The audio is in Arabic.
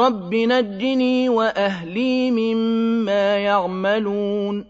رَبِّ نَجِّنِي وَأَهْلِي مِمَّا يَعْمَلُونَ